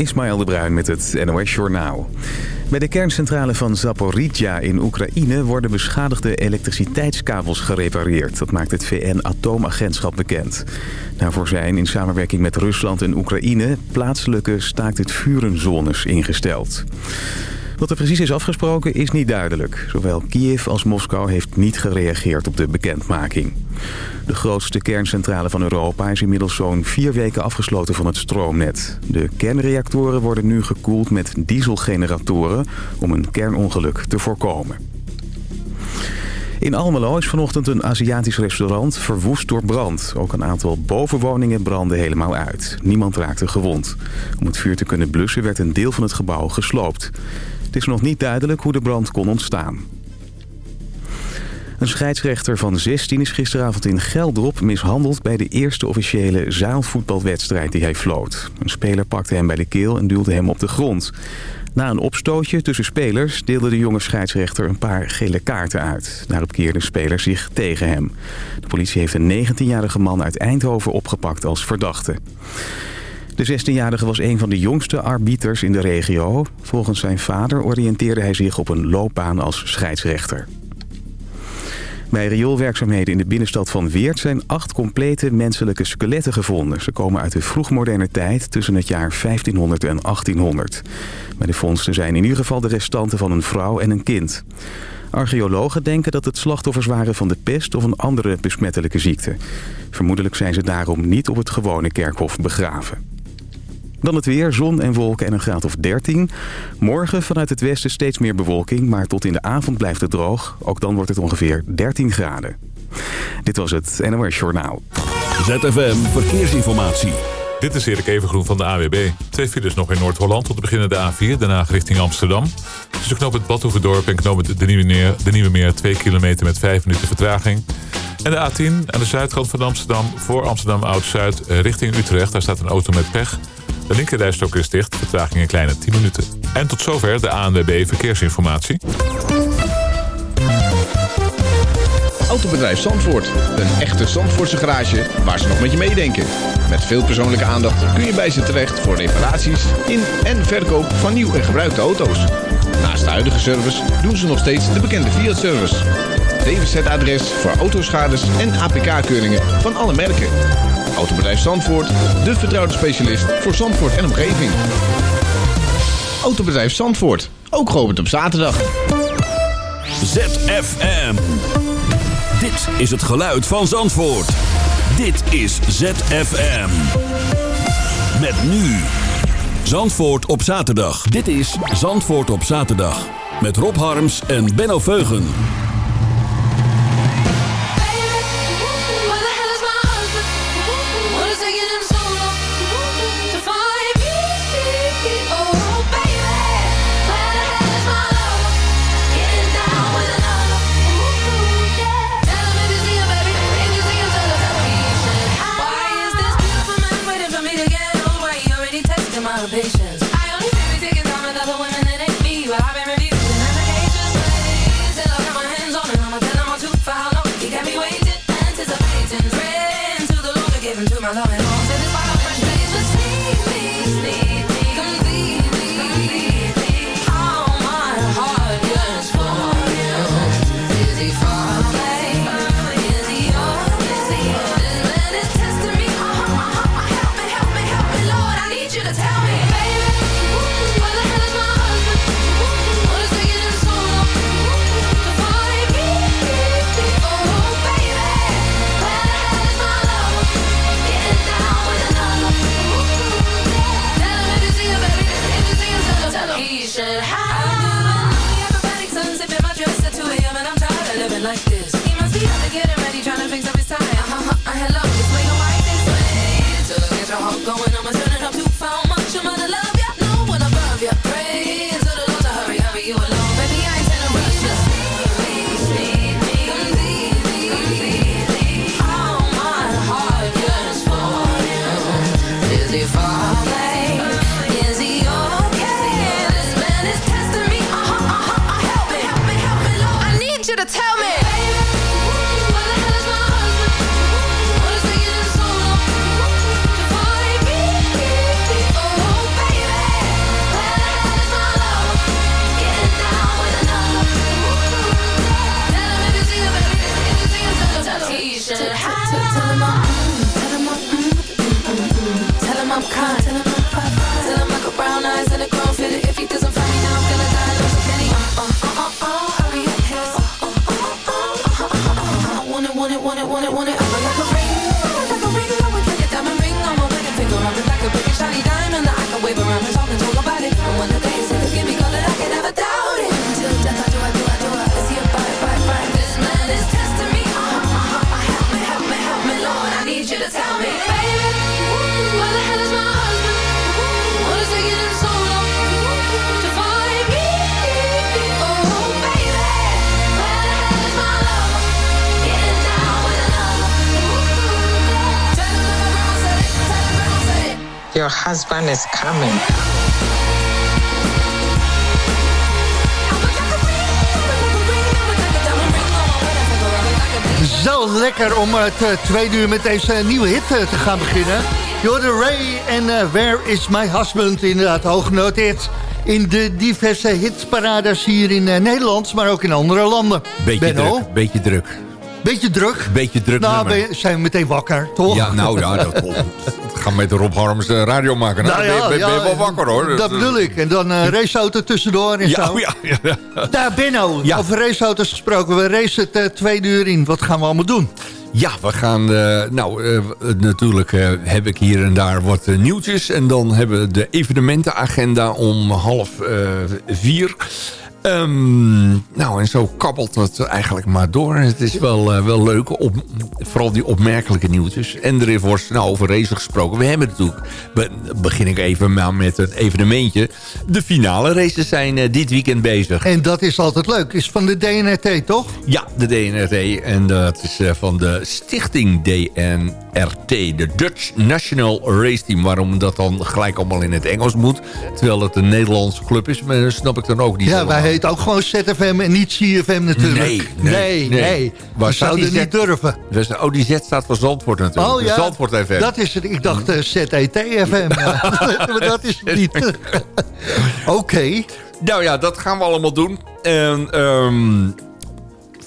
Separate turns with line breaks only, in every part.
Ismaël de Bruin met het NOS Journaal. Bij de kerncentrale van Zaporizhia in Oekraïne worden beschadigde elektriciteitskabels gerepareerd. Dat maakt het VN-atoomagentschap bekend. Daarvoor zijn in samenwerking met Rusland en Oekraïne plaatselijke staakt het vurenzones ingesteld. Wat er precies is afgesproken is niet duidelijk. Zowel Kiev als Moskou heeft niet gereageerd op de bekendmaking. De grootste kerncentrale van Europa is inmiddels zo'n vier weken afgesloten van het stroomnet. De kernreactoren worden nu gekoeld met dieselgeneratoren om een kernongeluk te voorkomen. In Almelo is vanochtend een Aziatisch restaurant verwoest door brand. Ook een aantal bovenwoningen brandden helemaal uit. Niemand raakte gewond. Om het vuur te kunnen blussen werd een deel van het gebouw gesloopt. Het is nog niet duidelijk hoe de brand kon ontstaan. Een scheidsrechter van 16 is gisteravond in Geldrop mishandeld... bij de eerste officiële zaalvoetbalwedstrijd die hij floot. Een speler pakte hem bij de keel en duwde hem op de grond. Na een opstootje tussen spelers deelde de jonge scheidsrechter een paar gele kaarten uit. Daarop keerden spelers zich tegen hem. De politie heeft een 19-jarige man uit Eindhoven opgepakt als verdachte. De 16-jarige was een van de jongste arbiters in de regio. Volgens zijn vader oriënteerde hij zich op een loopbaan als scheidsrechter. Bij rioolwerkzaamheden in de binnenstad van Weert zijn acht complete menselijke skeletten gevonden. Ze komen uit de vroegmoderne tijd tussen het jaar 1500 en 1800. Bij de vondsten zijn in ieder geval de restanten van een vrouw en een kind. Archeologen denken dat het slachtoffers waren van de pest of een andere besmettelijke ziekte. Vermoedelijk zijn ze daarom niet op het gewone kerkhof begraven. Dan het weer, zon en wolken en een graad of 13. Morgen vanuit het westen steeds meer bewolking, maar tot in de avond blijft het droog. Ook dan wordt het ongeveer 13 graden. Dit was het NOS Journaal.
ZFM Verkeersinformatie.
Dit is Erik Evengroen van de AWB. Twee files nog in Noord-Holland tot de beginnende A4, daarna richting Amsterdam. Tussen knoop het Badhoevedorp en knoop het de Nieuwe, Meer, de Nieuwe Meer 2 kilometer met 5 minuten vertraging. En de A10 aan de zuidkant van Amsterdam, voor Amsterdam Oud-Zuid, richting Utrecht. Daar staat een auto met pech. De linkerrijstok is dicht, vertraging een kleine 10 minuten. En tot zover de ANWB Verkeersinformatie.
Autobedrijf Zandvoort. Een echte Zandvoortse garage waar ze nog met je meedenken. Met veel persoonlijke aandacht kun je bij ze terecht voor reparaties in en verkoop van nieuw en gebruikte auto's. Naast de huidige service doen ze nog steeds de bekende Fiat-service. DWZ-adres voor autoschades en APK-keuringen van alle merken. Autobedrijf Zandvoort, de vertrouwde specialist voor Zandvoort en omgeving. Autobedrijf Zandvoort, ook geopend op zaterdag.
ZFM. Dit is het geluid van Zandvoort. Dit is ZFM. Met nu. Zandvoort op zaterdag. Dit is Zandvoort op zaterdag. Met Rob Harms en Benno Veugen.
salvation. Your husband is coming.
Zo lekker om het uh, tweede uur met deze nieuwe hit uh, te gaan beginnen. Jorde Ray en uh, Where is my husband? Inderdaad hoog genoteerd in de diverse hitparades hier in Nederland, maar ook in andere landen.
Beetje Benno? druk, beetje druk.
Beetje druk?
Beetje druk
Nou, ben zijn we meteen wakker, toch?
Ja, nou ja, dat Ga met Rob Harms uh, radio maken. Nou, nou ja, ben, je wel wakker hoor.
Dat bedoel ik. En dan uh, raceauto tussendoor en
ja,
zo.
Ja, ja,
Daar, Benno, over raceauto's gesproken. We racen het uh, tweede uur in. Wat gaan we allemaal doen?
Ja, we gaan... nou, natuurlijk heb ik hier en daar wat nieuwtjes. En dan hebben we de evenementenagenda om half vier... Um, nou, en zo kabbelt het eigenlijk maar door. Het is wel, uh, wel leuk, op, vooral die opmerkelijke nieuwtjes. En er is nou, over races gesproken. We hebben natuurlijk, be, begin ik even maar met een evenementje. De finale races zijn uh, dit weekend bezig.
En dat is altijd leuk. Is van de DNRT, toch?
Ja, de DNRT. En dat is uh, van de stichting DNRT. De Dutch National Race Team. Waarom dat dan gelijk allemaal in het Engels moet. Terwijl het een Nederlandse club is. Maar snap ik dan ook niet.
Ja, wij heet ook gewoon ZFM en niet CFM natuurlijk.
Nee, nee,
nee. nee. We zouden niet durven.
Dus, oh, die Z staat voor Zandvoort natuurlijk.
Oh ja,
Zandvoort FM.
dat is het. Ik dacht uh, eh, ZET-FM. maar dat is het niet. Oké.
Nou ja, dat gaan we allemaal doen. En... Um,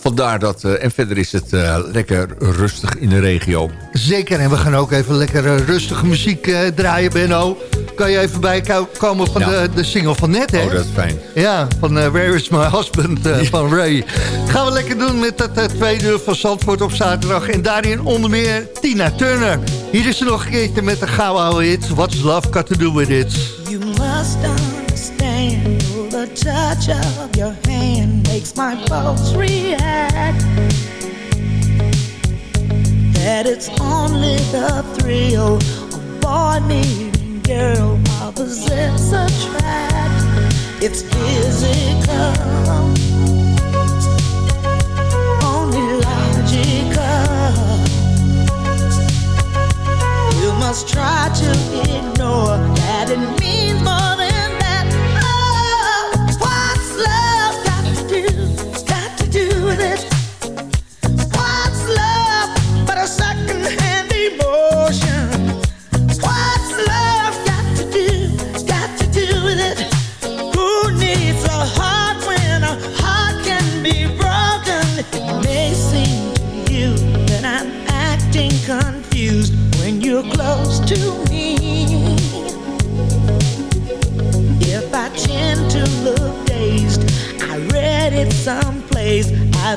vandaar dat... Uh, en verder is het uh, lekker rustig in de regio.
Zeker, en we gaan ook even lekker uh, rustige muziek draaien, Benno. Kan je even bijkomen van ja. de, de single van net, hè?
Oh, dat is fijn.
Ja, van Where is my husband van Ray. Gaan we lekker doen met het tweede uur van Zandvoort op zaterdag. En daarin onder meer Tina Turner. Hier is ze nog een keertje met de gouden hit. What's love got to do with it?
You must understand the touch of your hand makes my pulse react. That it's only the thrill of boy meeting girl opposites attract. It's physical, only logical. You must try to ignore that it means more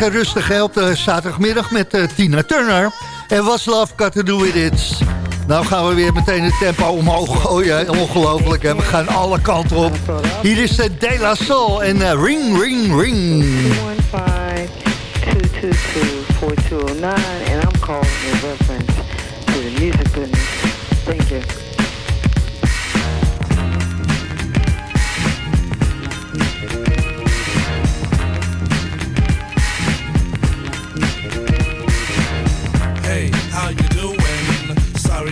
lekker rustig hè, op de zaterdagmiddag met eh, Tina Turner. En What's Love Got To Do With It. Nou gaan we weer meteen het tempo omhoog gooien. Ongelooflijk hè, we gaan alle kanten op. Hier is de De La Soul en eh, Ring Ring Ring.
215-222-4209, and I'm calling in reference to the music business. Thank you.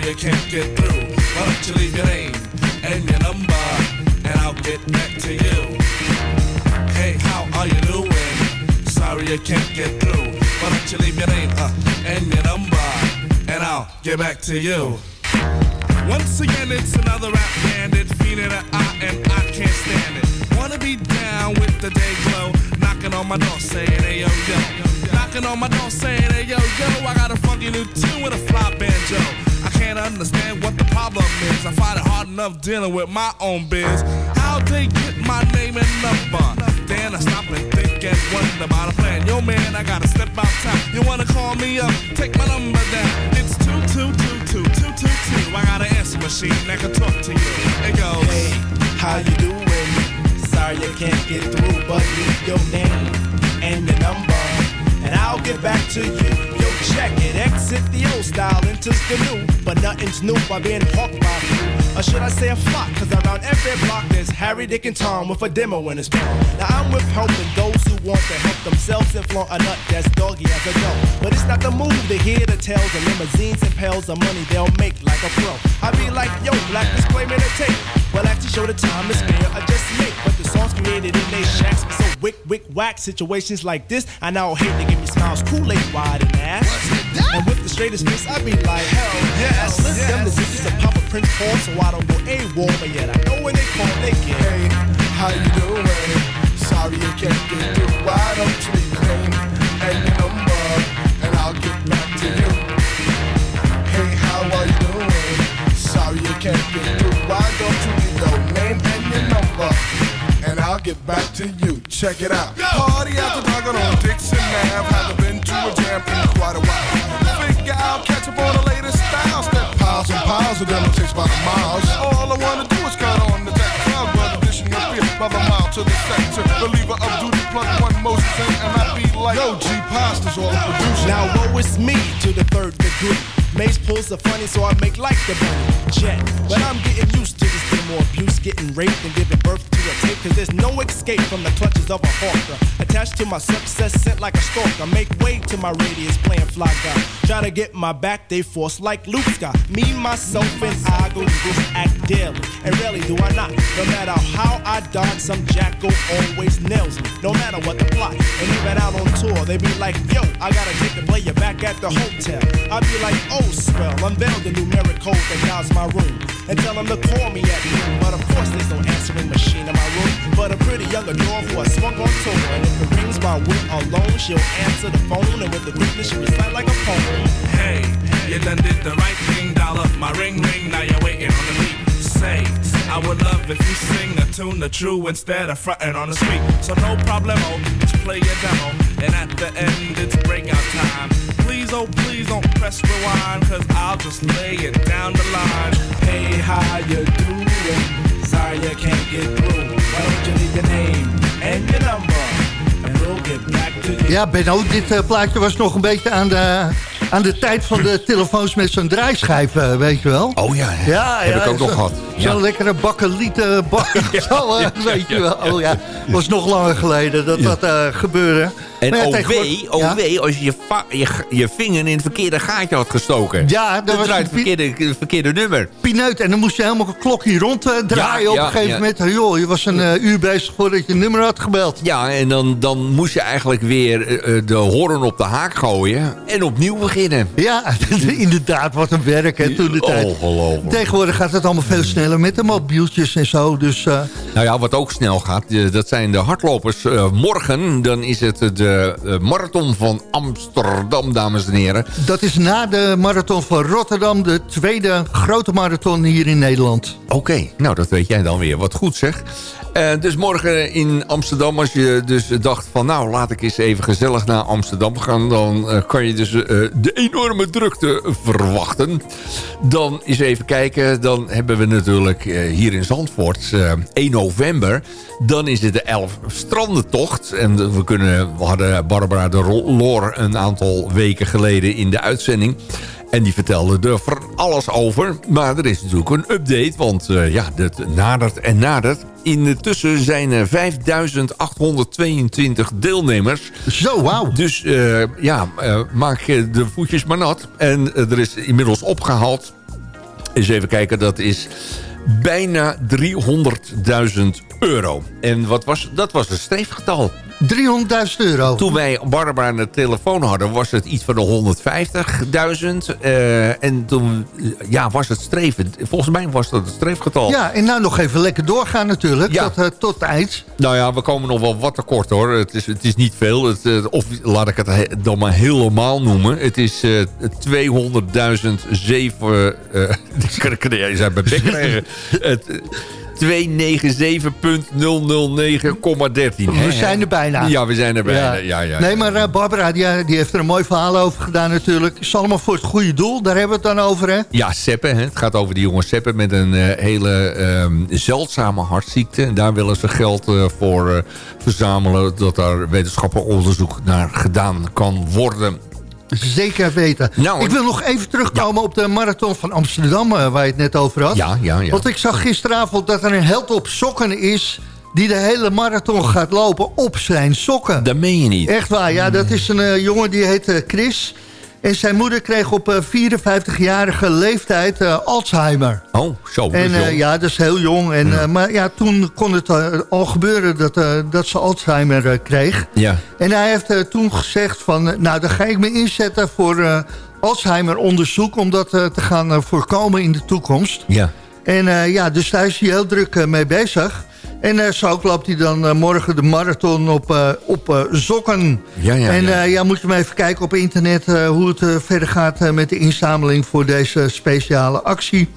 I can't get through. Why don't you leave your name and your number, and I'll get back to you. Hey, how are you doing? Sorry I can't get through. Why don't you leave your name uh, and your number, and I'll get back to you. Once again, it's another rap bandit, feeling an eye, and I can't stand it. Wanna be down with the day glow, knocking on my door saying, hey yo yo. Knocking on my door saying, hey yo yo, I got a funky new tune with a fly banjo. Can't understand what the problem is. I find it hard enough dealing with my own biz. How they get my name and number? Then I stop and think and wonder about a plan. Yo man, I gotta step outside. You wanna call me up? Take my number down. It's two two two two two two two. I got an answer machine that can talk to you. It goes.
Hey, how you doing? Sorry I can't get through, but leave your name and your number, and I'll get back to you. Check it, exit the old style, enters the new, but nothing's new by being hawked by a few. Or should I say a flock? Cause around every block there's Harry, Dick, and Tom with a demo in his palm. Now I'm with helping those who want to help themselves and flaunt a nut that's doggy as a dog. But it's not the move to hear the tales of limousines and pails of money they'll make like a pro. I be like, yo, black disclaimer to tape. Well, actually show the time is fair, I just make. But the songs created in they shacks so wick, wick, whack. Situations like this, I now hate to give me smiles, Kool-Aid wide and ass. And with the straightest face, I be like, hell yes. I slip them the digits of Papa Prince Paul, so I don't go A-wall, but yet I know when they call, they get.
Hey, how you doing? Sorry I can't get through. Why don't you leave name and your number, and I'll get back to you. Get back to you. Check it out. Party after dark on Dixon Ave. Haven't been to a jam in quite a while. Figure out, catch up on the latest styles. Step piles and piles of them it takes by the miles. All I wanna do is cut on the deck club, but addition of beer by the mile to the sector. Believer of duty, plug one motion, and I be like, Yo, G Pasta's all producer.
Now woe is me to the third degree. Mace pulls the funny, so I make like the bunny jet. But I'm getting used demo abuse, getting raped and giving birth to a tape. Cause there's no escape from the clutches of a hawker. Attached to my success, sent like a stalker. Make way to my radius, playing fly guy. Try to get my back, they force like Luke Scott. Me, myself, and I go do this act daily. And rarely do I not. No matter how I dodge, some jackal always nails me. No matter what the plot. And even out on tour, they be like, yo, I gotta take the player back at the hotel. I be like, oh, swell, unveil the numeric code that guides my room. And tell them to call me at. But of course, there's no answering machine in my room. But a pretty young adore who I swung on tour. And if it rings my wit alone, she'll answer the phone. And with the quickness, she recite like a poem.
Hey, you done did the right thing, up my ring ring. Now you're waiting on the beat. Say, I would love if you sing a tune the true instead of fronting on the street. So no problemo, oh, just play your demo. And at the end, it's breakout time. Please, oh please don't press rewind, cause I'll just lay it down the line.
Hey, how you
Ja, Benno, dit eh, plaatje was nog een beetje aan de, aan de tijd van de telefoons met zo'n draaischijf, eh, weet je wel.
Oh ja,
Ja,
heb
ja,
ik ook nog gehad.
Zo'n
Ja.
lekkere bakkelieten bakken, zo, weet je wel. Oh ja, was nog langer geleden dat dat eh, gebeurde.
En
ja,
OW,
ja.
Als je je, je je vinger in het verkeerde gaatje had gestoken.
Ja, dat was
het verkeerde, verkeerde nummer.
Pineut. En dan moest je helemaal een klokje rond eh,
Ja,
op een gegeven moment. Joh, je was een eh, uur bezig voordat je nummer had gebeld.
Ja, en dan, dan moest je eigenlijk weer eh, de horen op de haak gooien en opnieuw beginnen.
Ja, inderdaad, wat een werk hè, toen de tijd.
Ongelooflijk.
Tegenwoordig gaat het allemaal veel sneller met de mobieltjes en zo. Dus
Nou ja, wat ook snel gaat, dat zijn de hardlopers. Morgen dan is het de eh, marathon van Amsterdam, dames en heren.
dat is na de marathon van Rotterdam de tweede grote marathon hier in Nederland.
Oké, nou dat weet jij dan weer. Wat goed zeg. Eh, dus morgen in Amsterdam, als je dus dacht van... nou, laat ik eens even gezellig naar Amsterdam gaan... dan eh, kan je dus eh, de enorme drukte verwachten. Dan eens even kijken. Dan hebben we natuurlijk eh, hier in Zandvoort eh, 1 november... dan is het de 11 strandentocht. En we, kunnen, we hadden Barbara de Loor een aantal weken geleden in de uitzending... En die vertelde er van alles over. Maar er is natuurlijk een update, want uh, ja, het nadert en nadert. Intussen zijn er 5822 deelnemers.
Zo, wauw.
Dus uh, ja, uh, maak de voetjes maar nat. En er is inmiddels opgehaald. Eens even kijken, dat is bijna 300.000 euro. En wat was, dat was een streefgetal.
300.000 euro.
Toen wij Barbara aan de telefoon hadden, was het iets van de 150.000. Uh, en toen ja, was het streven. Volgens mij was dat het streefgetal.
Ja, en nou nog even lekker doorgaan natuurlijk, ja. tot, uh, tot eind.
Nou ja, we komen nog wel wat tekort hoor. Het is, het is niet veel. Het, uh, of laat ik het dan maar helemaal noemen. Het is 200.000 zeven... ik kan je zijn bij bek krijgen. 297.009,13.
We zijn er bijna.
Ja, we zijn er bijna. Ja. Ja, ja,
nee, maar uh, Barbara die, die, heeft er een mooi verhaal over gedaan natuurlijk. Is allemaal voor het goede doel, daar hebben we het dan over, hè?
Ja, Seppe. Hè? Het gaat over die jongen Seppe met een uh, hele um, zeldzame hartziekte. En daar willen ze geld uh, voor verzamelen... dat daar wetenschappelijk onderzoek naar gedaan kan worden.
Zeker weten. Nou, ik wil nog even terugkomen ja. op de marathon van Amsterdam... Uh, waar je het net over had.
Ja, ja, ja.
Want ik zag gisteravond dat er een held op sokken is... die de hele marathon gaat lopen op zijn sokken.
Dat meen je niet.
Echt waar, ja. Dat is een uh, jongen die heet uh, Chris... En zijn moeder kreeg op 54-jarige leeftijd uh, Alzheimer.
Oh, zo.
En uh, ja, dat is heel jong. En, ja. Uh, maar ja, toen kon het al gebeuren dat, dat ze Alzheimer kreeg.
Ja.
En hij heeft toen gezegd van... nou, dan ga ik me inzetten voor Alzheimer-onderzoek... om dat te gaan voorkomen in de toekomst.
Ja.
En ja, dus daar is hij heel druk mee bezig. En uh, zo loopt hij dan uh, morgen de marathon op, uh, op sokken.
Ja, ja,
en
ja.
ja, moet je maar even kijken op internet hoe het verder gaat met de inzameling voor deze speciale actie.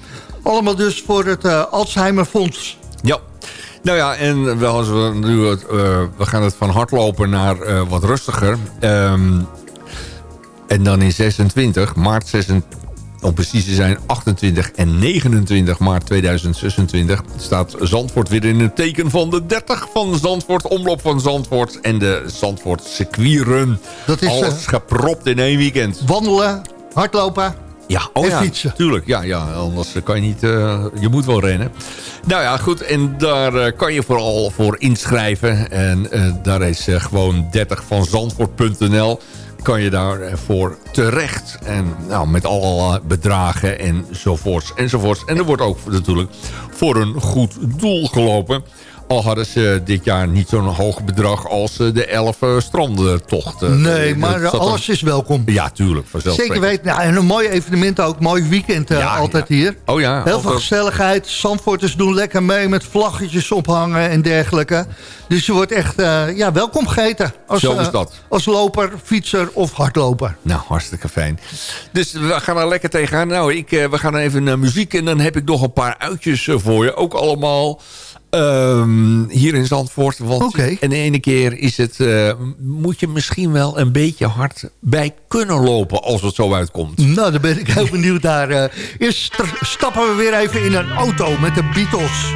Allemaal dus voor het Alzheimer Fonds.
Ja. Nou ja, en wel als we nu het, we gaan het van hardlopen naar wat rustiger. Um, en dan in 26, maart 26 om precies te zijn 28 en 29 maart 2026... staat Zandvoort weer in het teken van de 30 van Zandvoort... omloop van Zandvoort en de Zandvoort circuitrun.
Dat is
Alles uh, gepropt in één weekend.
Wandelen, hardlopen...
Ja, oh
en
ja,
fietsen.
tuurlijk. Ja, ja, anders kan je niet... Uh, je moet wel rennen. Nou ja, goed. En daar uh, kan je vooral voor inschrijven. En uh, daar is gewoon 30 van Zandvoort.nl kan je daarvoor terecht. En nou, met allerlei bedragen enzovoorts enzovoorts. En er wordt ook natuurlijk voor een goed doel gelopen. Al hadden ze dit jaar niet zo'n hoog bedrag als de 11 strandentochten.
Nee, maar alles is welkom.
Ja, tuurlijk.
Zeker weten. Nou, en een mooi evenement ook. Mooi weekend uh, ja, altijd
ja.
hier.
Oh ja.
Heel veel gezelligheid. Zandvoorters doen lekker mee met vlaggetjes ophangen en dergelijke. Dus je wordt echt uh, ja, welkom geheten. Als,
Zo is dat.
Uh, als loper, fietser of hardloper.
Nou, hartstikke fijn. Dus we gaan er lekker tegenaan. Nou, ik, we gaan even naar muziek en dan heb ik nog een paar uitjes voor je. Ook allemaal... Um, hier in Zandvoort. Want
okay.
En de ene keer is het, uh, moet je misschien wel een beetje hard bij kunnen lopen als het zo uitkomt.
Nou, dan ben ik heel benieuwd naar. Uh, eerst stappen we weer even in een auto met de Beatles.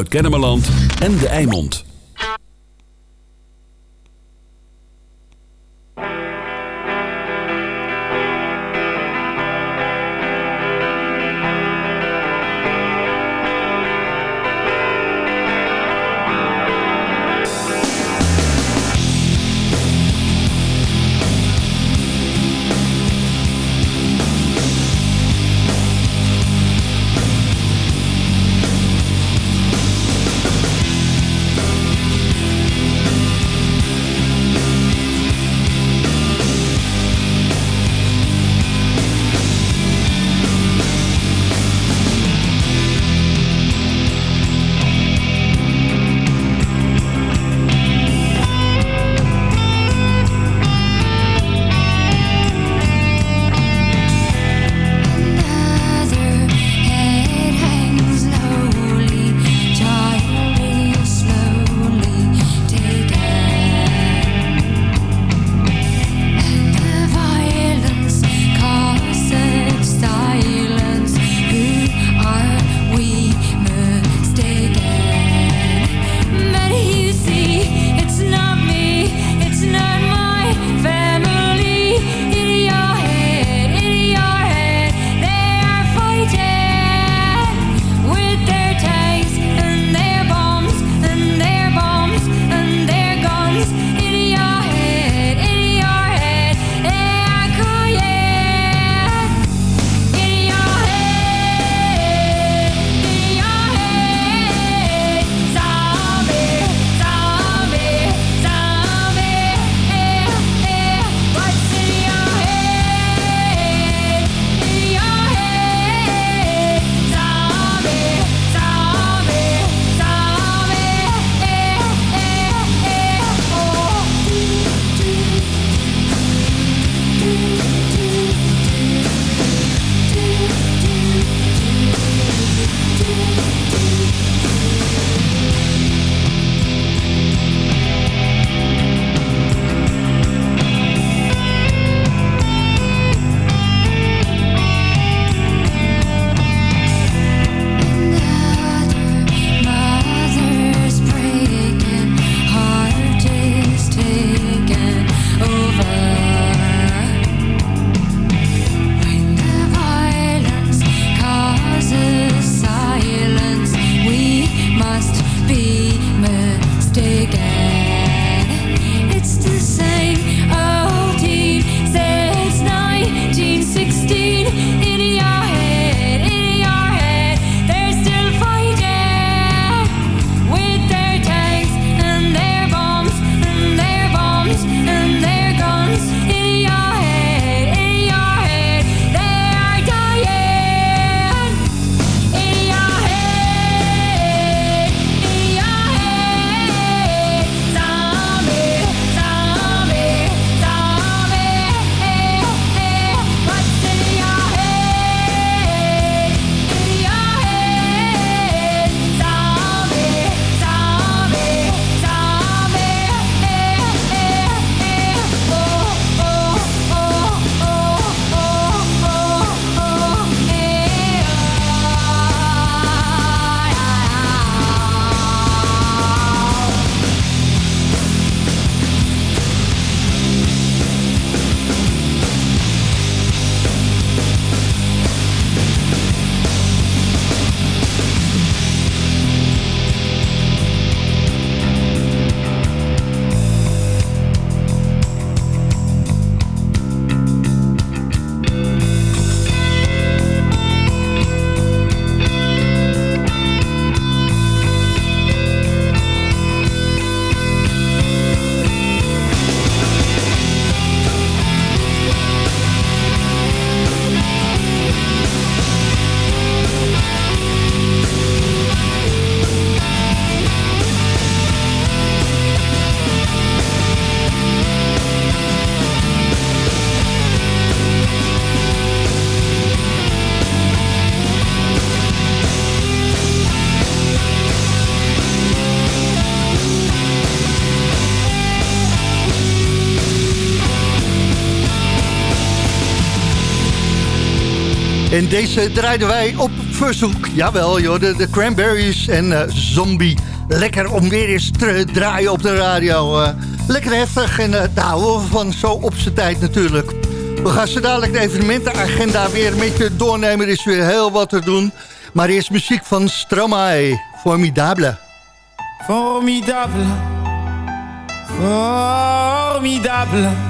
Zuid-Kennemerland en De Eimond.
En deze draaiden wij op verzoek. Jawel, joh, de, de Cranberries en eh, Zombie. Lekker om weer eens te draaien op de radio. eh. lekker heftig en uh, daar houden we van zo op zijn tijd natuurlijk. We gaan zo dadelijk de evenementenagenda weer een beetje doornemen. Er is weer heel wat te doen. Maar eerst muziek van Stromae. Formidable.
Formidable. Formidable.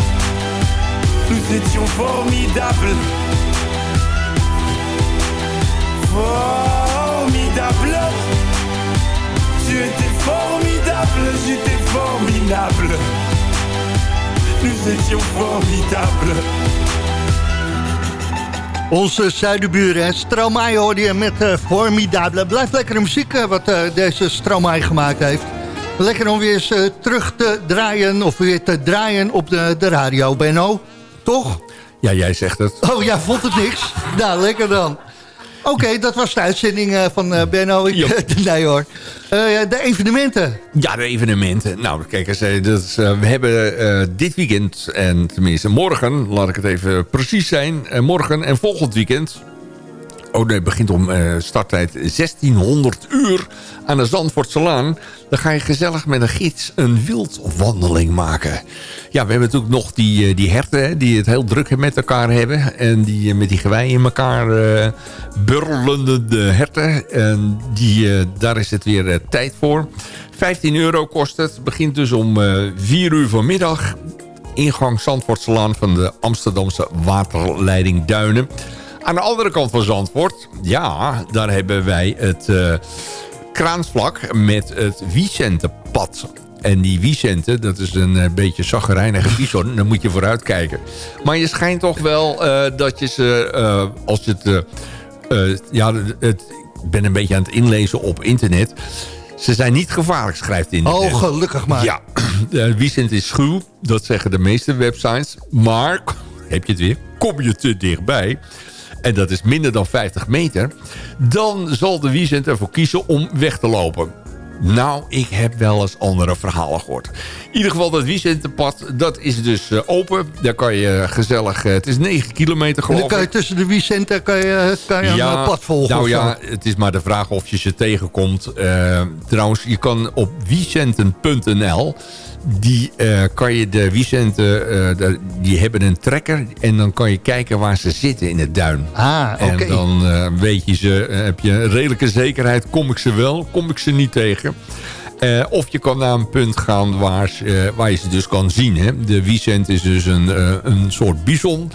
Nous étions formidables. Formidable. Tu étais formidable, j'étais formidable. Nous étions formidables.
Onze zuidenburen. Stromae hoorde je met eh, Formidable. Blijft lekkere muziek eh, wat eh, deze Stromae gemaakt heeft. Lekker om weer eens terug te draaien of weer te draaien op de, de radio, Benno. Toch?
Ja, jij zegt het.
Oh ja, vond het niks? nou, lekker dan. Oké, dat was de uitzending eh, van eh, Benno. Ik, nee hoor. Eh, de evenementen.
Ja, de evenementen. Nou, kijk eens, eh, we hebben dit weekend, en tenminste morgen, laat ik het even precies zijn, morgen en volgend weekend. Oh nee, begint om eh, starttijd 1600 uur aan de Zandvoortse Laan. Dan ga je gezellig met een gids een wildwandeling maken. Ja, we hebben natuurlijk nog die, eh, die herten die het heel druk met elkaar hebben. En die eh, met die gewei in elkaar burlende de herten. En die, daar is het weer tijd voor. 15 euro kost het. Begint dus om eh 4 uur vanmiddag. Ingang Zandvoortselaan van de Amsterdamse waterleiding Duinen. Aan de andere kant van Zandvoort, ja, daar hebben wij het eh, kraansvlak met het Vicentepad. En die Vicente, dat is een eh, beetje zaggerijnige bison. Dan moet je vooruit kijken. Maar je schijnt toch wel eh, dat je ze, als je het... ja, het, ik ben een beetje aan het inlezen op internet. Ze zijn niet gevaarlijk, schrijft in.
Oh, gelukkig maar.
Ja, uh, Wiesent is schuw. Dat zeggen de meeste websites. Maar, heb je het weer, kom je te dichtbij... en dat is minder dan 50 meter... dan zal de Wiesent ervoor kiezen om weg te lopen. Nou, ik heb wel eens andere verhalen gehoord. In ieder geval, dat Wiesentenpad, dat is dus eh, open. Daar kan je gezellig... eh, het is 9 kilometer
En
geloof
dan kan je
ik.
tussen de Wiesenten kan je, kan je een eh, pad volgen.
Nou ja, het is maar de vraag of je ze tegenkomt. Eh, trouwens, je kan op wiecenten.nl... Die eh, kan je de Wiecenten, eh, die hebben een trekker en dan kan je kijken waar ze zitten in het duin.
Ah, oké.
En dan eh, weet je ze, heb je redelijke zekerheid, kom ik ze wel, kom ik ze niet tegen. Of je kan naar een punt gaan waar, waar je ze dus kan zien. Hè. De Wiesent is dus een, een soort bison.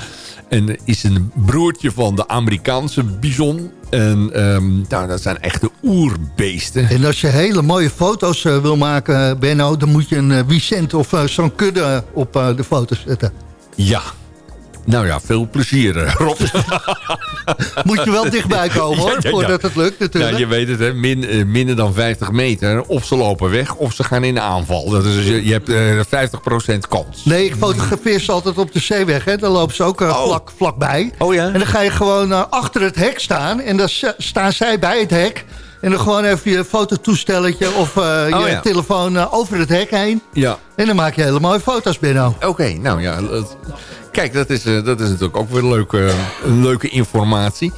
En is een broertje van de Amerikaanse bison. En ehm, nou, dat zijn echte oerbeesten.
En als je hele mooie foto's eh, wil maken, eh, Benno... dan moet je een uh, Vicent of eh, zo'n kudde op eh, de foto zetten.
Ja. Nou ja, veel plezier, eh, Rob.
Moet je wel dichtbij komen, hoor,
Ja, ja, ja.
voordat het lukt natuurlijk.
Ja, je weet het, hè. Min, eh, minder dan 50 meter. Of ze lopen weg, of ze gaan in de aanval. Dat is, je, je hebt eh 50% kans.
Nee, ik fotografeer ze altijd op de zeeweg. Hè. Dan lopen ze ook eh, vlak, vlakbij.
Oh ja?
En dan ga je gewoon eh, achter het hek staan. En dan staan zij bij het hek. En dan gewoon even je fototoestelletje of eh,
Oh
je
ja.
telefoon eh, over het hek heen.
Ja.
En dan maak je hele mooie foto's, Benno.
Oké, nou ja. Kijk, dat is, eh, dat is natuurlijk ook weer leuke, een leuke informatie.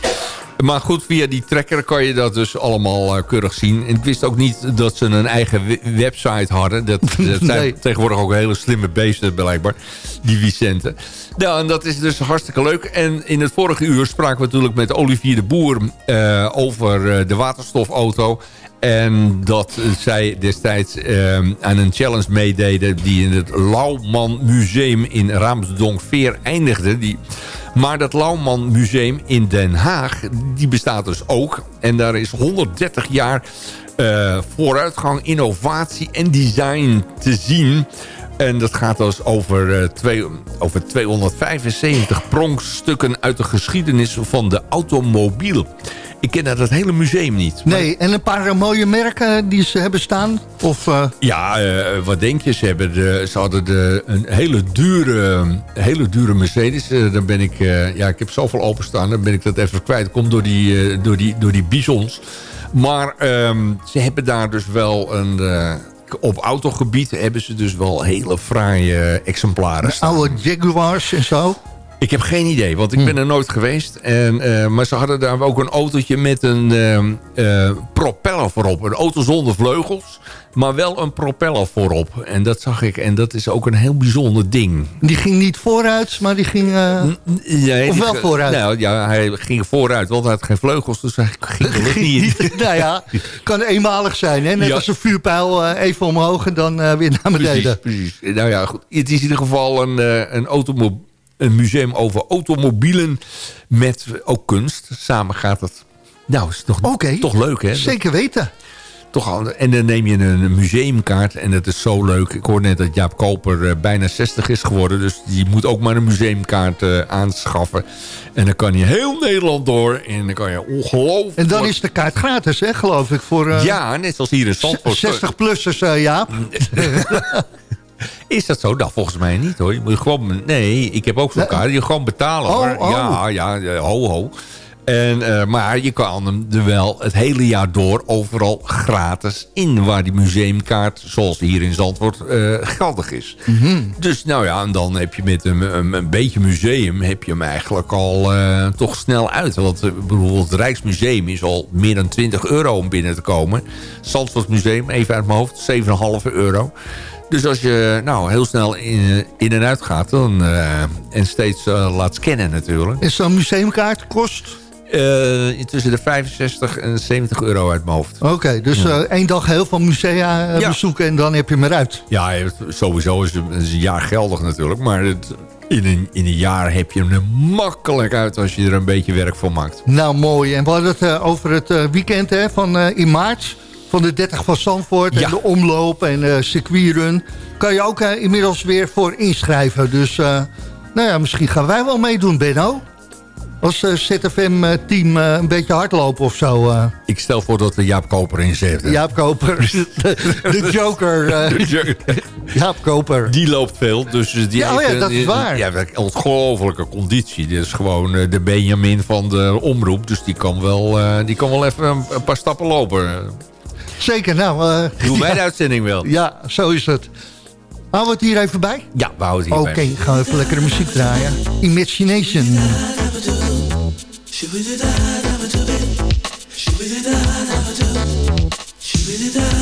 Maar goed, via die tracker kan je dat dus allemaal eh, keurig zien. En ik wist ook niet dat ze een eigen we- website hadden. Dat, dat zijn tegenwoordig ook hele slimme beesten blijkbaar. Die Vicente. Nou, en dat is dus hartstikke leuk. En in het vorige uur spraken we natuurlijk met Olivier de Boer... eh, over eh, de waterstofauto. En dat zij destijds aan een challenge meededen... die in het Lauwman Museum in Raamsdonk-Veer eindigde. Die, maar dat Lauwman Museum in Den Haag, die bestaat dus ook. En daar is 130 jaar eh, vooruitgang, innovatie en design te zien... En dat gaat dus over, eh, twee, over 275 pronkstukken uit de geschiedenis van de automobiel. Ik ken dat hele museum niet.
Nee, en een paar mooie merken die ze hebben staan. Of, eh,
Ja, eh, wat denk je? Ze, hebben de, ze hadden de, een hele dure, hele dure Mercedes. Eh, dan ben ik, ja, ik heb zoveel openstaan. Dan ben ik dat even kwijt. Komt door die, door die, door die bisons. Maar ehm, ze hebben daar dus wel een... op autogebied hebben ze dus wel hele fraaie exemplaren staan.
oude Jaguars en zo.
Ik heb geen idee, want ik ben er nooit geweest. En, eh, maar ze hadden daar ook een autootje met een ehm, eh, propeller voorop. Een auto zonder vleugels, maar wel een propeller voorop. En dat zag ik. En dat is ook een heel bijzonder ding.
Die ging niet vooruit, maar die ging... eh,
Nee,
Of wel vooruit?
Nou ja, hij ging vooruit, want hij had geen vleugels. Dus hij ging lucht niet in.
nou ja, kan eenmalig zijn. Hè? Net
Ja.
als een vuurpijl even omhoog en dan weer naar beneden.
Precies, precies. Nou ja, goed. Het is in ieder geval een, een, automo- een museum over automobielen met ook kunst. Samen gaat het. Nou, is toch, toch leuk, hè?
Zeker weten.
Toch al, en dan neem je een museumkaart en dat is zo leuk. Ik hoor net dat Jaap Koper eh, bijna 60 is geworden. Dus die moet ook maar een museumkaart eh, aanschaffen. En dan kan je heel Nederland door. En dan kan je ongelooflijk...
En dan is de kaart gratis, hè, geloof ik. Voor, eh,
Ja, net zoals hier in Zandvoort.
60-plussers, eh Jaap.
Is dat zo? Nou, volgens mij niet hoor. Je moet gewoon, nee, ik heb ook zo'n kaart. Je gewoon betalen
Oh,
hoor.
oh.
Ja, ja, ja, ho, ho. En, eh, maar je kan hem er wel het hele jaar door overal gratis in. Waar die museumkaart, zoals hier in Zandvoort, eh, geldig is.
Mhm.
Dus nou ja, en dan heb je met een, een, een beetje museum... heb je hem eigenlijk al eh, toch snel uit. Want bijvoorbeeld het Rijksmuseum is al meer dan 20 euro om binnen te komen. Zandvoort Museum, even uit mijn hoofd, 7,5 euro. Dus als je nou heel snel in, in en uit gaat... Dan, eh, en steeds eh, laat scannen natuurlijk...
En zo'n museumkaart kost?
Eh, tussen de 65 en 70 euro uit mijn hoofd.
Oké, dus
Ja.
één dag heel veel musea
Ja.
bezoeken en dan heb je hem eruit.
Ja, sowieso is het is een jaar geldig natuurlijk. Maar het, in, een, in een jaar heb je hem er makkelijk uit als je er een beetje werk van maakt.
Nou, mooi. En we hadden het over het weekend hè, van, in maart. Van de 30 van Zandvoort en de omloop en eh circuitrun. Kan je ook eh, inmiddels weer voor inschrijven. Dus eh, nou ja, misschien gaan wij wel meedoen, Benno. als ZFM-team een beetje hardlopen of zo?
Ik stel voor dat we Jaap Koper inzetten.
Jaap Koper, de, de joker. Jaap Koper.
Die loopt veel. Dus die
Ja, oh ja, dat is waar.
Ja, een ongelofelijke conditie. Dit is gewoon de Benjamin van de omroep. Dus die kan wel, die kan wel even een, een paar stappen lopen.
Zeker, nou... eh,
Doe mij
ja.
de uitzending wel.
Ja, zo is het. Houden we het hier even bij?
Ja, we houden het
Oké,
hierbij.
gaan we even lekkere muziek draaien. Imagination.
Walking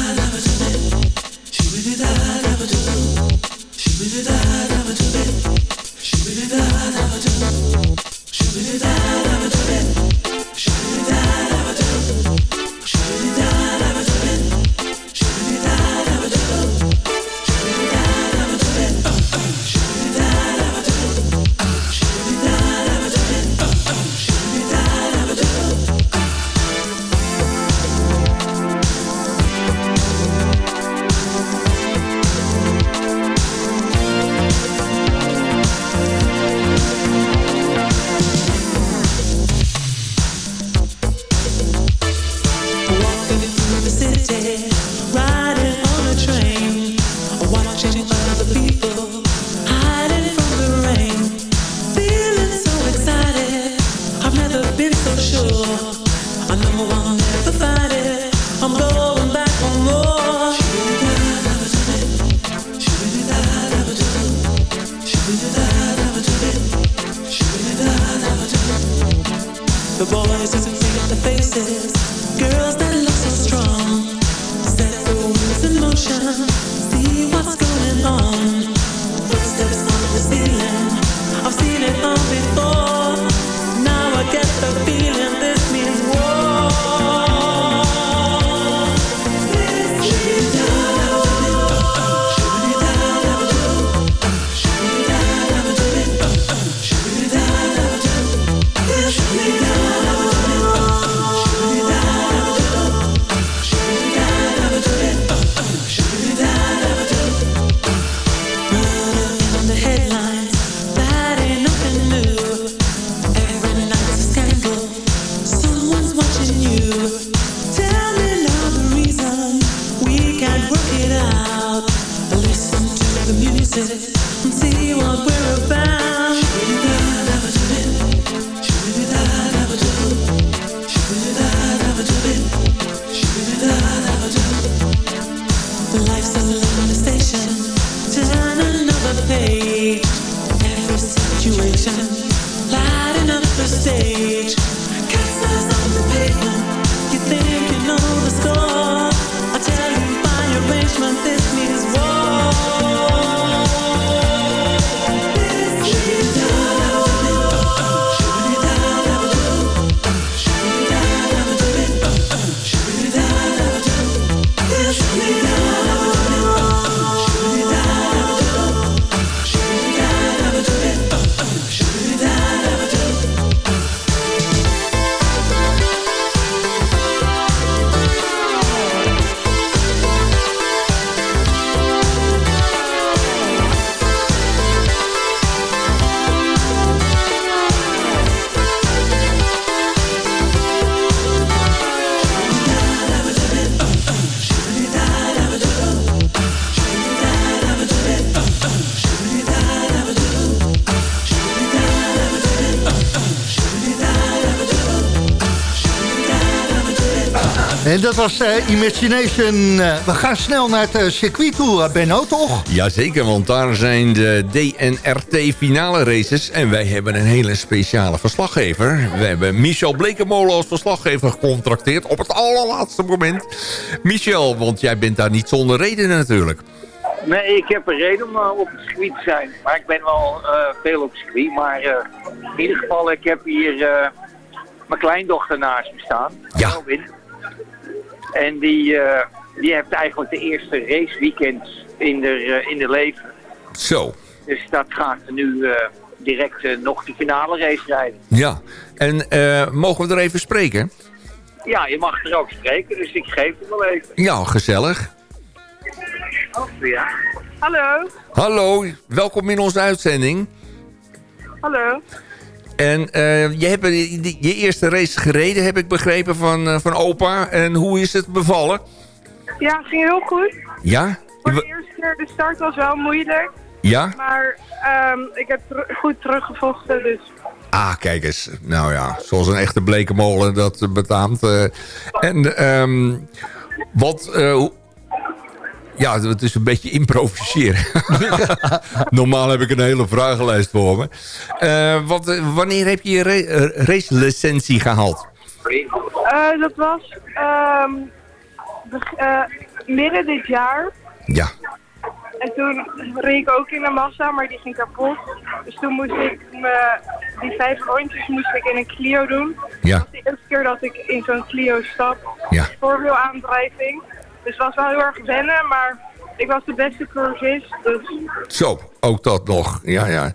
In
En dat was eh, Imagination. Eh, we gaan snel naar het eh, circuit toe, Benno, toch?
Jazeker, want daar zijn de DNRT finale races. En wij hebben een hele speciale verslaggever. We hebben Michel Blekemolen als verslaggever gecontracteerd op het allerlaatste moment. Michel, want jij bent daar niet zonder reden natuurlijk.
Nee, ik heb een reden om op het circuit te zijn. Maar ik ben wel eh, veel op het circuit. Maar eh, in ieder geval, ik heb hier eh, mijn kleindochter naast me staan.
Ja.
Robin. En die, eh, die heeft eigenlijk de eerste raceweekend in de, in de leven.
Zo,
Dus dat gaat nu eh, direct eh, nog de finale race rijden.
ja. En eh, mogen we er even spreken?
Ja, je mag er ook spreken, dus ik geef het wel even.
Ja, gezellig.
Oh, ja.
Hallo,
Hallo, welkom in onze uitzending.
hallo.
En eh, je hebt je, je eerste race gereden, heb ik begrepen, van, eh, van opa. En hoe is het bevallen?
Ja, ging heel goed.
Ja?
Voor de eerste keer, de start was wel moeilijk.
Ja?
Maar ehm, ik heb ter- goed teruggevochten, dus
Ah, kijk eens. Nou ja, zoals een echte blekenmolen dat eh, betaamt. eh. en ehm, wat... ja, het is een beetje improviseren. Normaal heb ik een hele vragenlijst voor me. Eh, wat, eh, wanneer heb je je eh, racelicentie gehaald?
Eh, dat was ehm, eh, midden dit jaar.
Ja.
En toen reed ik ook in een massa, maar die ging kapot. Dus toen moest ik me, die vijf rondjes moest ik in een Clio doen.
Ja.
Dat was de eerste keer dat ik in zo'n Clio stap.
Ja.
Voorwielaandrijving. Dus het was wel heel erg wennen, maar ik was de beste cursist. Dus
Zo, ook dat nog. Ja, ja.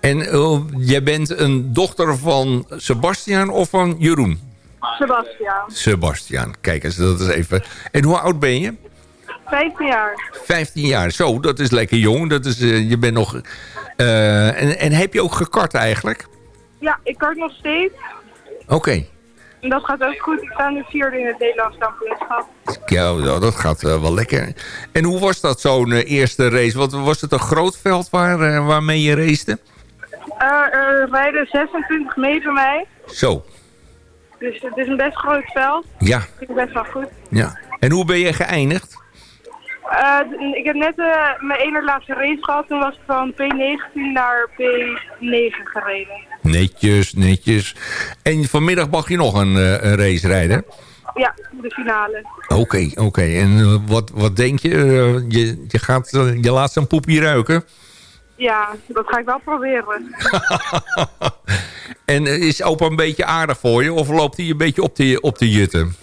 En eh, jij bent een dochter van Sebastian of van Jeroen?
Sebastian,
Sebastian, kijk eens, dat is even... En hoe oud ben je?
15 jaar.
15 jaar. Zo, dat is lekker jong. Dat is, eh, je bent nog... eh, en, en heb je ook gekart eigenlijk?
Ja, ik kart nog steeds.
Oké.
En dat gaat ook goed. Ik sta nu vierde in het Nederlands kampioenschap.
Ja, dat gaat eh, wel lekker. En hoe was dat zo'n eh, eerste race? Wat, was het een groot veld waar, eh, waarmee je racete?
Er rijden 26 mee bij mij.
Zo,
Dus het is een best groot veld.
ja.
Ging best wel goed.
ja. En hoe ben je geëindigd?
Eh, ik heb net eh, mijn ene laatste race gehad. Toen was ik van P19 naar P9 gereden.
Netjes, netjes. En vanmiddag mag je nog een, eh, een race rijden?
Ja, de finale.
Oké, oké. En wat, wat denk je? Je, je, gaat, je laat zo'n poepje ruiken.
Ja, dat ga ik wel proberen.
En is opa een beetje aardig voor je? Of loopt hij een beetje op de, op de jutten?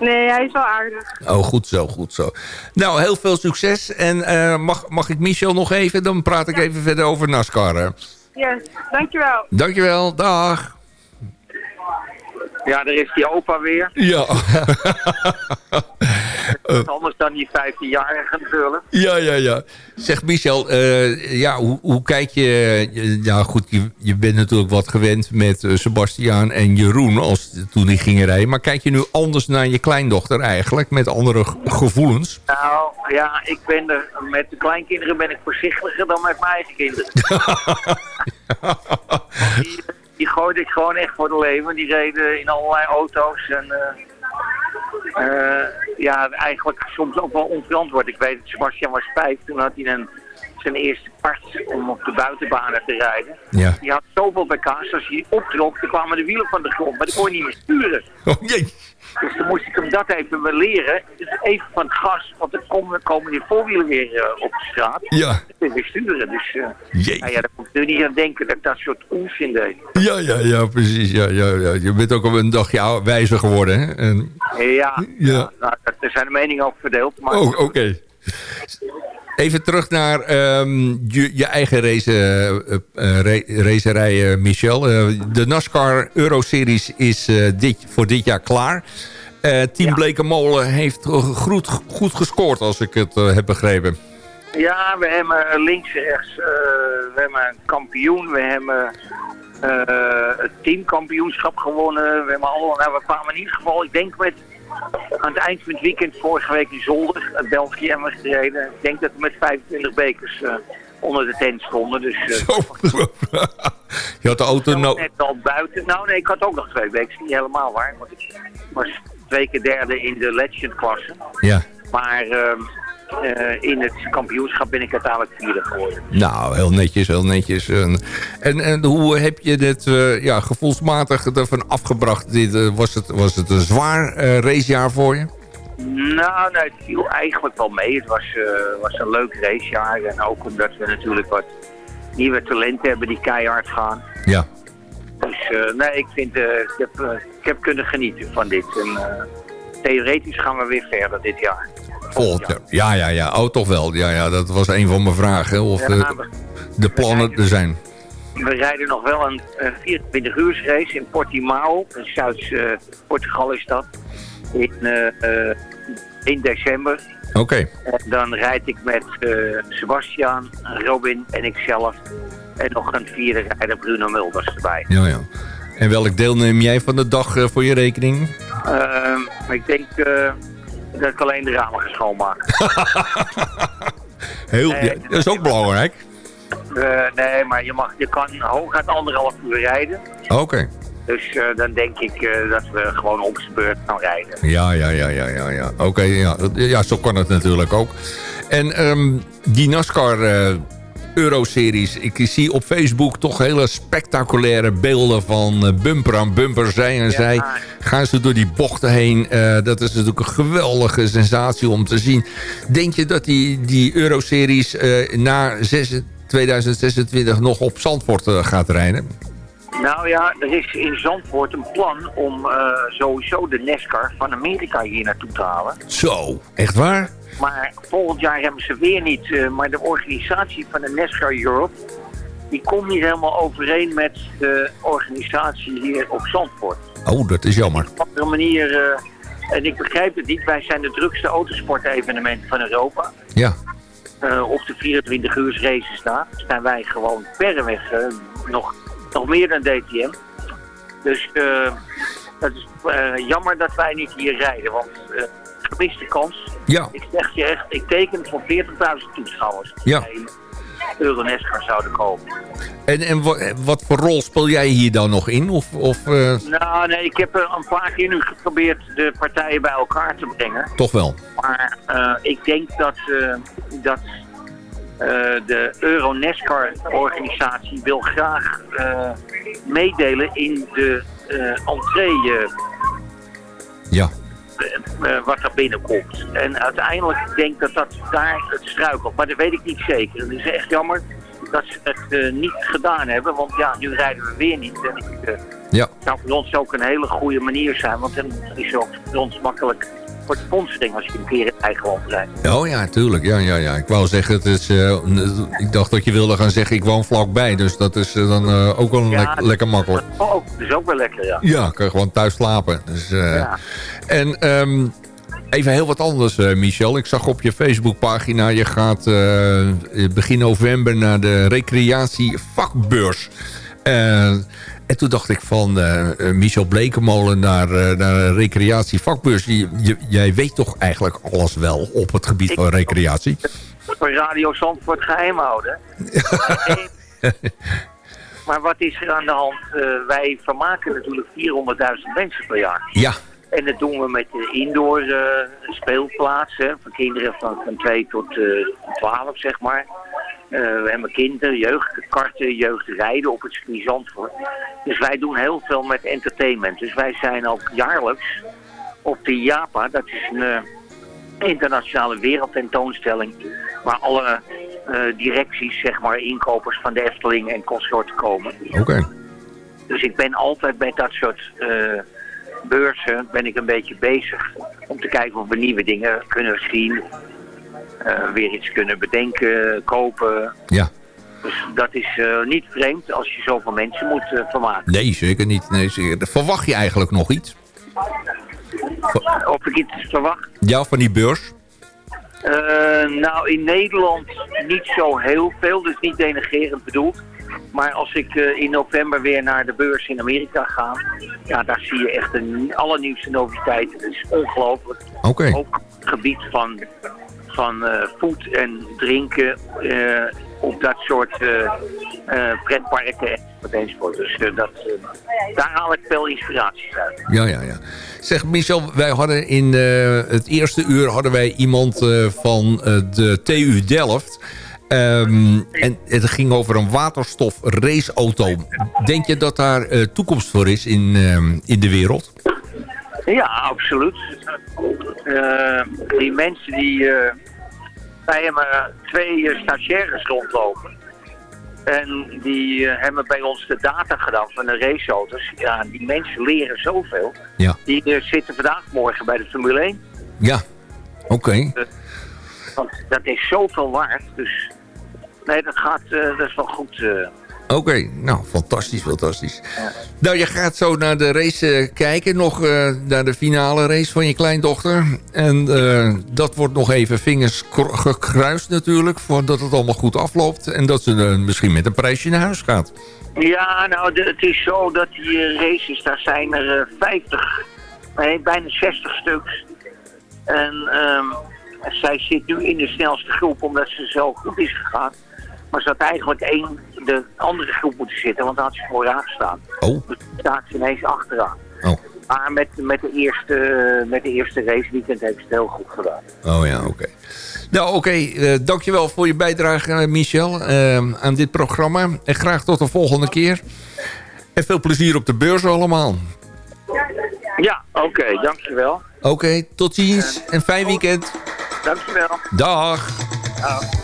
Nee, hij is wel aardig.
Oh, goed zo, goed zo. Nou, heel veel succes. En eh, mag, mag ik Michel nog even? Dan praat ik even verder over NASCAR. hè.
Yes, dankjewel.
Dankjewel, dag.
Ja, daar is die opa weer.
Ja.
Wat anders dan die 15-jarige natuurlijk.
Ja, ja, ja. Zeg Michel, eh, ja, hoe, hoe kijk je... je- Ja goed, je, je bent natuurlijk wat gewend met eh, Sebastiaan en Jeroen als, toen die gingen rijden. Maar kijk je nu anders naar je kleindochter eigenlijk, met andere gevoelens?
Nou, ja, ik ben er, met de kleinkinderen ben ik voorzichtiger dan met mijn eigen kinderen. die gooide ik gewoon echt voor de leven. Die reden in allerlei auto's en... eh, ja, eigenlijk soms ook wel onverantwoord. Ik weet, Sebastian was vijf, toen had hij een, zijn eerste part om op de buitenbanen te rijden.
Ja.
Die had zoveel pk's, als hij optrok, dan kwamen de wielen van de grond, maar die kon je niet meer sturen.
Oh jee.
Dus dan moest ik hem dat even weer leren. Dus even van het gas, want dan komen, komen die voorwielen weer eh, op de straat.
Ja.
Je weer sturen. Dus uh,
Jee.
nou ja, daar moet je niet aan denken dat ik dat soort onzin deed.
Ja, ja, ja, precies. Ja, ja, ja. Je bent ook al een dagje wijzer geworden, hè? En,
Ja,
Ja.
nou, daar zijn de meningen over verdeeld. Maar
oh, oké. Even terug naar ehm, je, je eigen race, ra- racerij, Michel. De NASCAR Euroseries is dit, voor dit jaar klaar. Team Blekenmolen heeft goed, goed gescoord, als ik het heb begrepen.
Ja, we hebben links en rechts, we hebben een kampioen, we hebben het teamkampioenschap gewonnen. We hebben allemaal, nou, we kwamen in ieder geval, ik denk met, aan het eind van het weekend vorige week in Zolder, uit België hebben we gereden. Ik denk dat we met 25 bekers eh, onder de tent stonden. Dus eh,
Je had de auto
ik was
no
net al buiten. Nou nee, ik had ook nog twee bekers, niet helemaal waar. Want ik was twee keer derde in de legend klasse.
Ja.
Maar ehm, eh, in het kampioenschap ben ik uiteindelijk vierde geworden.
Nou, heel netjes, heel netjes. En, en, en hoe heb je dit eh, ja, gevoelsmatig ervan afgebracht? Dit, eh, was, het, was het een zwaar racejaar voor je?
Nou, nee, het viel eigenlijk wel mee. Het was, was een leuk racejaar. En ook omdat we natuurlijk wat nieuwe talenten hebben die keihard gaan.
Ja.
Dus nee, ik vind, ik, heb, ik heb kunnen genieten van dit. En, theoretisch gaan we weer verder dit jaar.
Volgend jaar. Ja, ja, ja. Oh, toch wel. Ja, ja, dat was een van mijn vragen. Of
Ja,
eh,
we-
de plannen er zijn.
We rijden nog wel een eh, 24 uur race in Portimao. In Zuid-Portugal is dat. In, eh, eh, in december.
Oké.
En dan rijd ik met eh, Sebastian, Robin en ikzelf En nog een vierde rijder, Bruno Mulders, erbij.
Ja, ja. En welk deel neem jij van de dag voor je rekening?
Ehm, ik denk dat ik alleen de ramen ga schoonmaken.
Heel,
Nee,
ja, dat is ook belangrijk.
Eh, nee, maar je, mag, je kan hooguit anderhalf uur rijden.
Oké.
Dus eh, dan denk ik eh, dat we gewoon op z'n beurt gaan rijden.
Ja, ja, ja, ja, ja. ja. Oké, ja. Ja, zo kan het natuurlijk ook. En ehm, die NASCAR Euroseries, ik zie op Facebook toch hele spectaculaire beelden van eh, bumper aan bumper, zij en zij. Gaan ze door die bochten heen. Eh, dat is natuurlijk een geweldige sensatie om te zien. Denk je dat die, die Euroseries eh na 6 2026 nog op Zandvoort gaat rijden?
Nou ja, er is in Zandvoort een plan om eh, sowieso de NASCAR van Amerika hier naartoe te halen.
Zo, echt waar?
Maar volgend jaar hebben ze weer niet. eh, maar de organisatie van de NASCAR Europe... die komt niet helemaal overeen met de organisatie hier op Zandvoort.
Oh, dat is jammer.
Op een andere manier... eh, en ik begrijp het niet. Wij zijn de drukste autosportevenement van Europa.
Ja.
Op de 24 uur races na zijn wij gewoon verreweg nog, nog meer dan DTM. Dus eh het is eh, jammer dat wij niet hier rijden, want eh gemiste kans.
Ja.
Ik zeg je echt, ik teken voor 40.000 toeschouwers
Ja.
Euronescar zouden komen.
En, en wa- wat voor rol speel jij hier dan nog in? Of, of eh,
Nou nee, ik heb eh, een paar keer nu geprobeerd de partijen bij elkaar te brengen.
toch wel?
Maar eh, ik denk dat, eh, dat eh, de Euronescar-organisatie wil graag eh, meedelen in de eh entree
Ja.
wat er binnenkomt. En uiteindelijk denk ik dat dat daar het struikelt. Maar dat weet ik niet zeker. Het is echt jammer dat ze het niet gedaan hebben. Want ja, nu rijden we weer niet. En ik,
Ja.
zou voor ons ook een hele goede manier zijn. Want dan is het ook voor ons makkelijk voor sponsoring als je een keer in eigen land rijdt.
Oh ja, tuurlijk. Ja, ja, ja. Ik wou zeggen, het is, eh, ik dacht dat je wilde gaan zeggen, ik woon vlakbij. Dus dat is eh, dan eh, ook wel
Ja,
lekker makkelijk.
Oh, ook, dat is ook wel lekker, ja.
Ja, kan gewoon thuis slapen. Dus,
Ja.
En ehm, even heel wat anders, Michel. Ik zag op je Facebookpagina, je gaat begin november naar de recreatie vakbeurs. En toen dacht ik van eh, eh, Michel Blekemolen naar, eh, naar een recreatie vakbeurs. Je- je- jij weet toch eigenlijk alles wel op het gebied van recreatie?
Voor Radio Zandvoort geheim houden. maar wat is er aan de hand? Wij vermaken natuurlijk 400.000 mensen per jaar.
Ja,
En dat doen we met de indoor eh, speelplaatsen voor kinderen van, van 2 tot eh 12, zeg maar. Eh, we hebben kinderen, jeugdkarten, jeugdrijden op het circuit Zandvoort. Dus wij doen heel veel met entertainment. Dus wij zijn ook jaarlijks op de JAPA, dat is een internationale wereldtentoonstelling... waar alle directies, zeg maar, inkopers van de Efteling en consorten komen.
oké.
Dus ik ben altijd bij dat soort beurzen ben ik een beetje bezig om te kijken of we nieuwe dingen kunnen zien. eh, weer iets kunnen bedenken, kopen.
Ja.
Dus dat is eh, niet vreemd als je zoveel mensen moet eh, vermaken.
Nee, zeker niet. Nee, zeker. Verwacht je eigenlijk nog iets?
Of ik iets verwacht?
Ja, van die beurs?
Nou, in Nederland niet zo heel veel, dus niet denigerend bedoeld. Maar als ik eh, in november weer naar de beurs in Amerika ga, ja, daar zie je echt de allernieuwste noviteiten. Het is ongelooflijk.
Oké.
Ook het gebied van, van food en drinken eh, op dat soort pretparken enzovoort. Dus dat, daar haal ik veel inspiraties uit.
Ja, ja, ja. Zeg, Michel, wij hadden in het eerste uur hadden wij iemand van de TU Delft. Ehm, en het ging over een waterstof raceauto. Denk je dat daar eh, toekomst voor is in, ehm, in de wereld?
Ja, absoluut. Eh, die mensen die... eh wij hebben twee eh, stagiaires rondlopen. En die eh, hebben bij ons de data gedaan van de raceauto's. Ja, die mensen leren zoveel.
Ja.
Die eh, zitten vandaag morgen bij de Formule 1.
Ja, oké.
Want dat is zoveel waard. Dus nee, dat gaat, eh, dat is wel goed. eh.
Oké, nou, fantastisch, fantastisch. Nou, je gaat zo naar de race eh, kijken, nog naar de finale race van je kleindochter. En dat wordt nog even vingers gekruist natuurlijk, voordat het allemaal goed afloopt. En dat ze misschien met een prijsje naar huis gaat.
Ja, nou, het is zo dat die races, daar zijn er eh, 50, nee, bijna 60 stuks. En ehm, zij zit nu in de snelste groep omdat ze zo goed is gegaan. Maar ze had eigenlijk één, de andere groep moeten zitten, want dan had ze vooraan gestaan.
Oh.
Dus dan staat ze ineens achteraan.
Oh.
Maar met, met, de eerste, met de eerste race weekend heeft ze het heel goed gedaan.
Oh ja, oké. Nou, oké. eh, dankjewel voor je bijdrage, eh, Michel, eh, aan dit programma. En graag tot de volgende keer. En veel plezier op de beurs allemaal.
Ja, oké, dankjewel.
Oké, tot ziens en fijn weekend.
Dankjewel.
Dag.
Dag.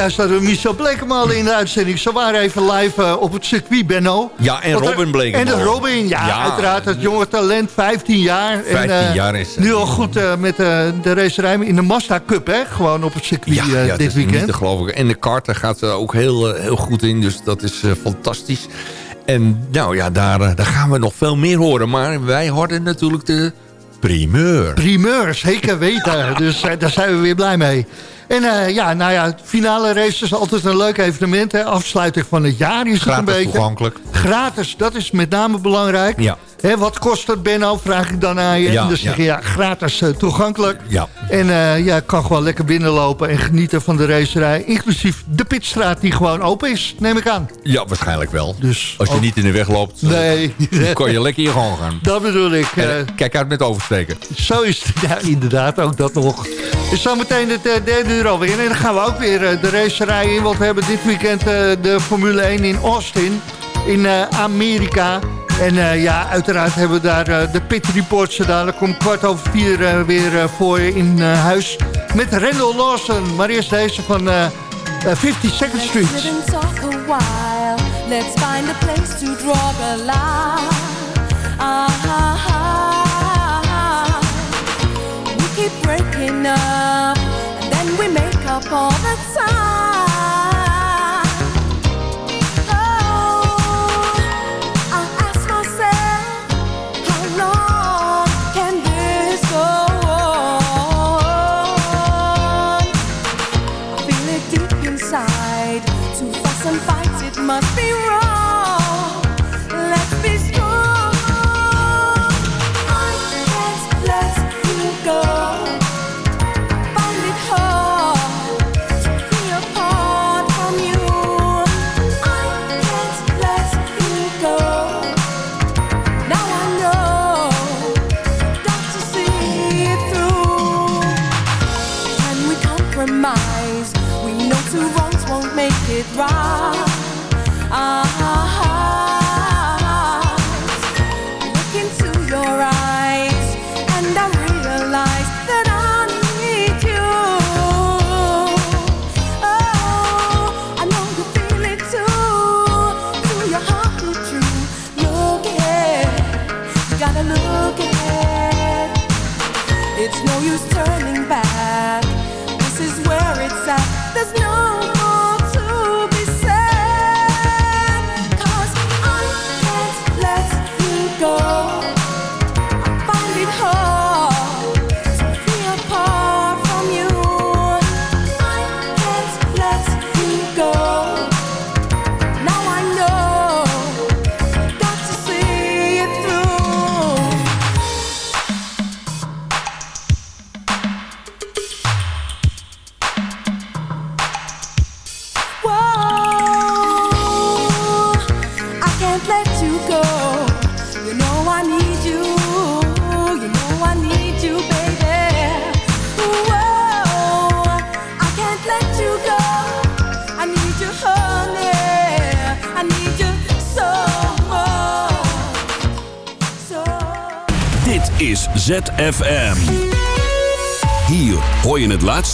Zojuist hadden we Michel Blekemolen in de uitzending. Ze waren even live eh, op het circuit, Benno.
Ja, en
Want
Robin Blekemolen.
En de Robin, ja,
Ja.
uiteraard. Het jonge talent, 15 jaar.
15
en, eh,
jaar is.
Nu al goed eh, met de racerij in de Mazda Cup, hè? Gewoon op het circuit
Ja, ja
dit
is niet
weekend.
te geloven. En de karten gaat er ook heel, heel goed in. Dus dat is fantastisch. En nou ja, daar, daar gaan we nog veel meer horen. Maar wij hadden natuurlijk de primeur.
Primeur, zeker weten. Dus daar zijn we weer blij mee. En eh, ja, nou ja, finale race is altijd een leuk evenement. Hè? Afsluiting van het jaar is het een
Gratis
beetje.
toegankelijk.
Gratis, dat is met name belangrijk.
Ja.
Hè, wat kost het, Benno? Vraag ik dan aan je.
Ja,
en dan zeg je, ja, gratis eh, toegankelijk.
Ja.
En eh, ja, kan gewoon lekker binnenlopen en genieten van de racerij. Inclusief de pitstraat die gewoon open is, neem ik aan.
Ja, waarschijnlijk wel.
Dus
Als je
ook-
niet in de weg loopt,
Nee.
dan kan je lekker hier gewoon gaan.
Dat bedoel ik.
En, kijk uit met oversteken.
Zo is het. Ja, inderdaad, ook dat nog. Is zometeen het derde uur alweer. En dan gaan we ook weer eh, de racerij in. Want we hebben dit weekend eh, de Formule 1 in Austin. In eh, Amerika. En ja, uiteraard hebben we daar de pit reports gedaan. Dan komt kwart over vier weer voor je in huis. Met Randall Lawson. Maar eerst deze van eh, eh, 50 Second Street.
Let's find a place to draw the line. Ah, we keep breaking up, up all the time.